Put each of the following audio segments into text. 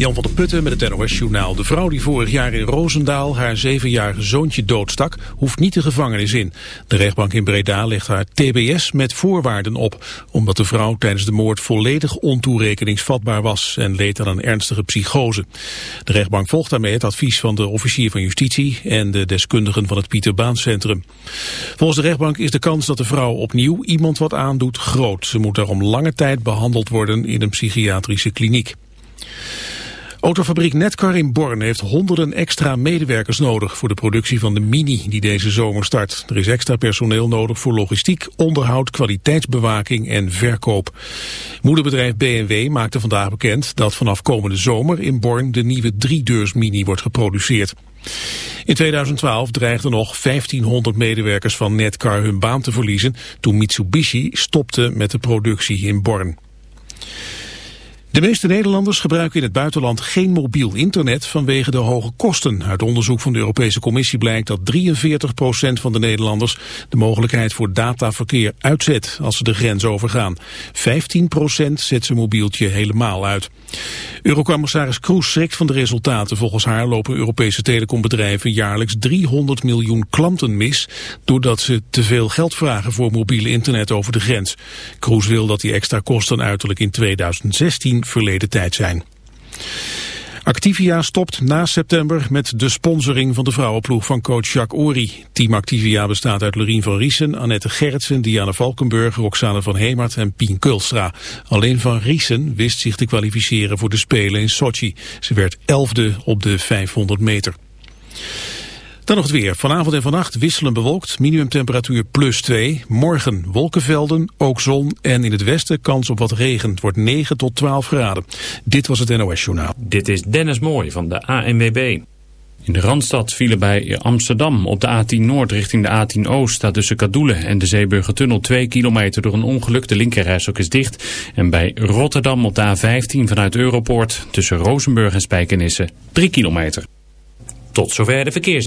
Jan van der Putten met het NOS-journaal. De vrouw die vorig jaar in Roosendaal haar zevenjarige zoontje doodstak... hoeft niet de gevangenis in. De rechtbank in Breda legt haar tbs met voorwaarden op... omdat de vrouw tijdens de moord volledig ontoerekeningsvatbaar was... en leed aan een ernstige psychose. De rechtbank volgt daarmee het advies van de officier van justitie... en de deskundigen van het Pieter Baan Centrum. Volgens de rechtbank is de kans dat de vrouw opnieuw iemand wat aandoet groot. Ze moet daarom lange tijd behandeld worden in een psychiatrische kliniek. Autofabriek Netcar in Born heeft honderden extra medewerkers nodig voor de productie van de Mini die deze zomer start. Er is extra personeel nodig voor logistiek, onderhoud, kwaliteitsbewaking en verkoop. Moederbedrijf BMW maakte vandaag bekend dat vanaf komende zomer in Born de nieuwe driedeurs Mini wordt geproduceerd. In 2012 dreigden nog 1500 medewerkers van Netcar hun baan te verliezen toen Mitsubishi stopte met de productie in Born. De meeste Nederlanders gebruiken in het buitenland geen mobiel internet vanwege de hoge kosten. Uit onderzoek van de Europese Commissie blijkt dat 43% van de Nederlanders de mogelijkheid voor dataverkeer uitzet als ze de grens overgaan. 15% zet zijn mobieltje helemaal uit. Eurocommissaris Kroes schrikt van de resultaten. Volgens haar lopen Europese telecombedrijven jaarlijks 300 miljoen klanten mis doordat ze te veel geld vragen voor mobiele internet over de grens. Kroes wil dat die extra kosten uiterlijk in 2016 verleden tijd zijn. Activia stopt na september met de sponsoring van de vrouwenploeg van coach Jacques Ory. Team Activia bestaat uit Lorien van Riesen, Annette Gerritsen, Diana Valkenburg, Roxane van Hemert en Pien Kulstra. Alleen van Riesen wist zich te kwalificeren voor de Spelen in Sochi. Ze werd elfde op de 500 meter. Dan nog het weer. Vanavond en vannacht wisselen bewolkt. Minimumtemperatuur plus 2. Morgen wolkenvelden, ook zon en in het westen kans op wat regen. Het wordt 9 tot 12 graden. Dit was het NOS Journaal. Dit is Dennis Mooij van de ANWB. In de Randstad vielen bij Amsterdam op de A10 Noord richting de A10 Oost... staat tussen Kadoelen en de Zeeburgertunnel 2 kilometer door een ongeluk. De linkerrijstok is dicht. En bij Rotterdam op de A15 vanuit Europoort tussen Rozenburg en Spijkenisse 3 kilometer. Tot zover de verkeers.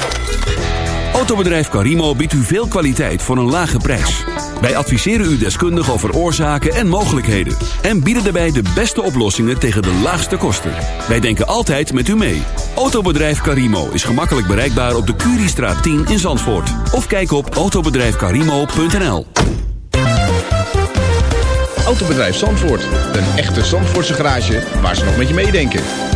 Autobedrijf Carimo biedt u veel kwaliteit voor een lage prijs. Wij adviseren u deskundig over oorzaken en mogelijkheden. En bieden daarbij de beste oplossingen tegen de laagste kosten. Wij denken altijd met u mee. Autobedrijf Carimo is gemakkelijk bereikbaar op de Curiestraat 10 in Zandvoort. Of kijk op autobedrijfcarimo.nl Autobedrijf Zandvoort. Een echte Zandvoortse garage waar ze nog met je meedenken.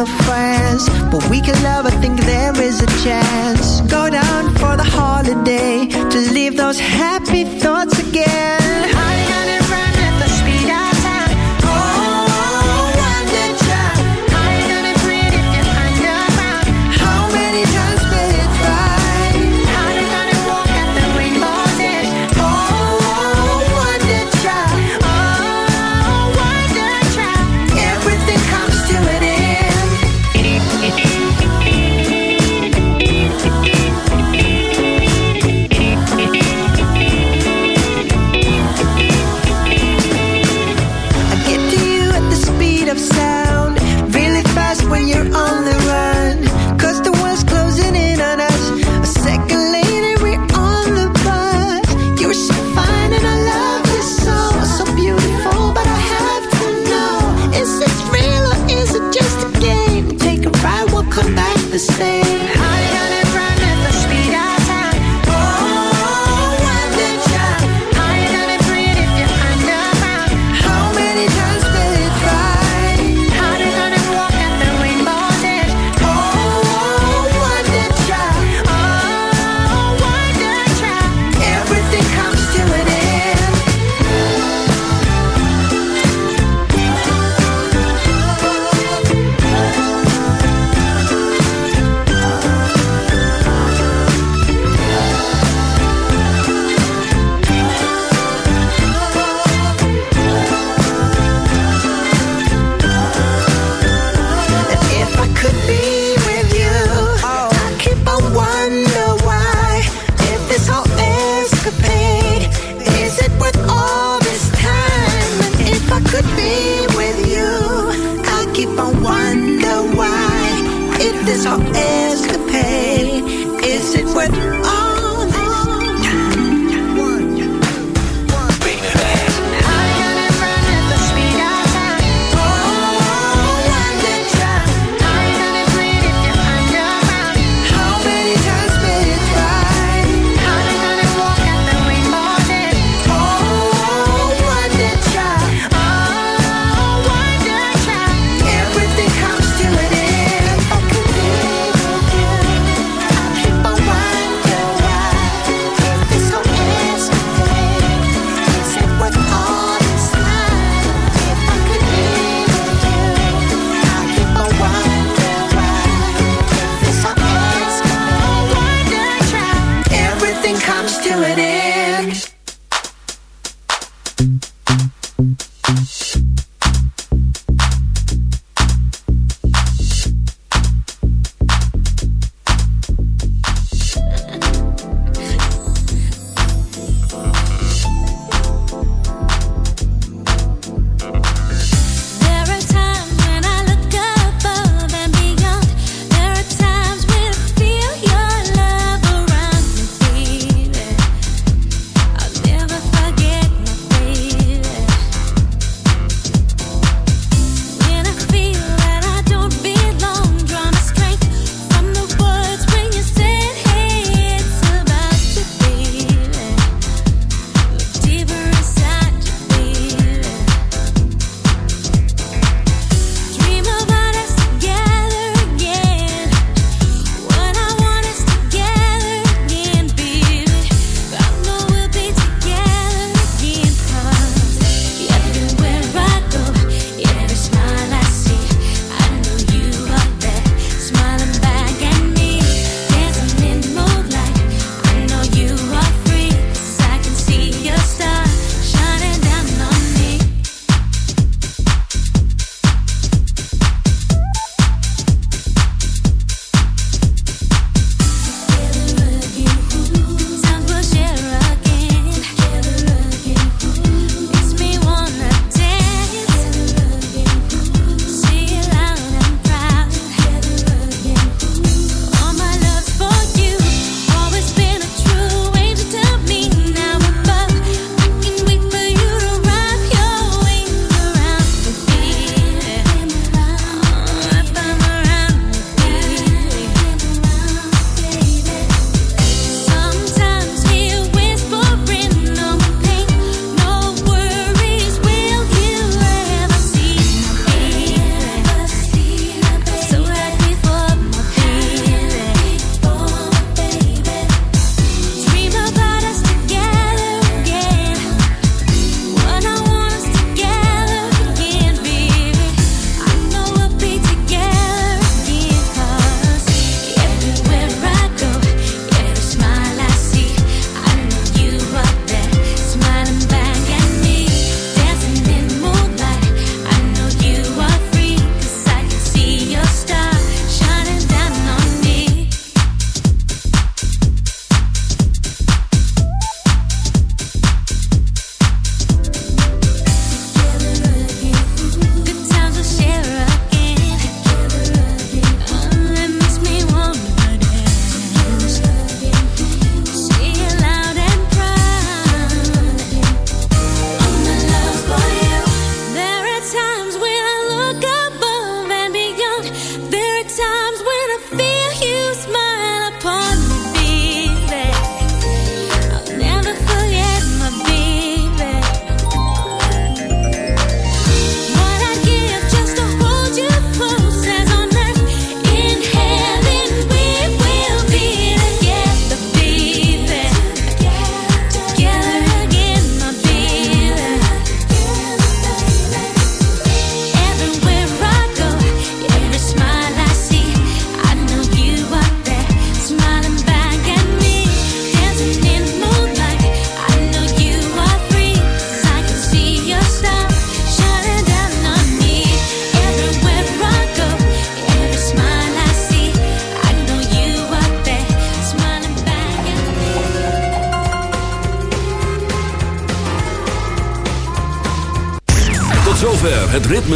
of friends, but we can love. I think there is.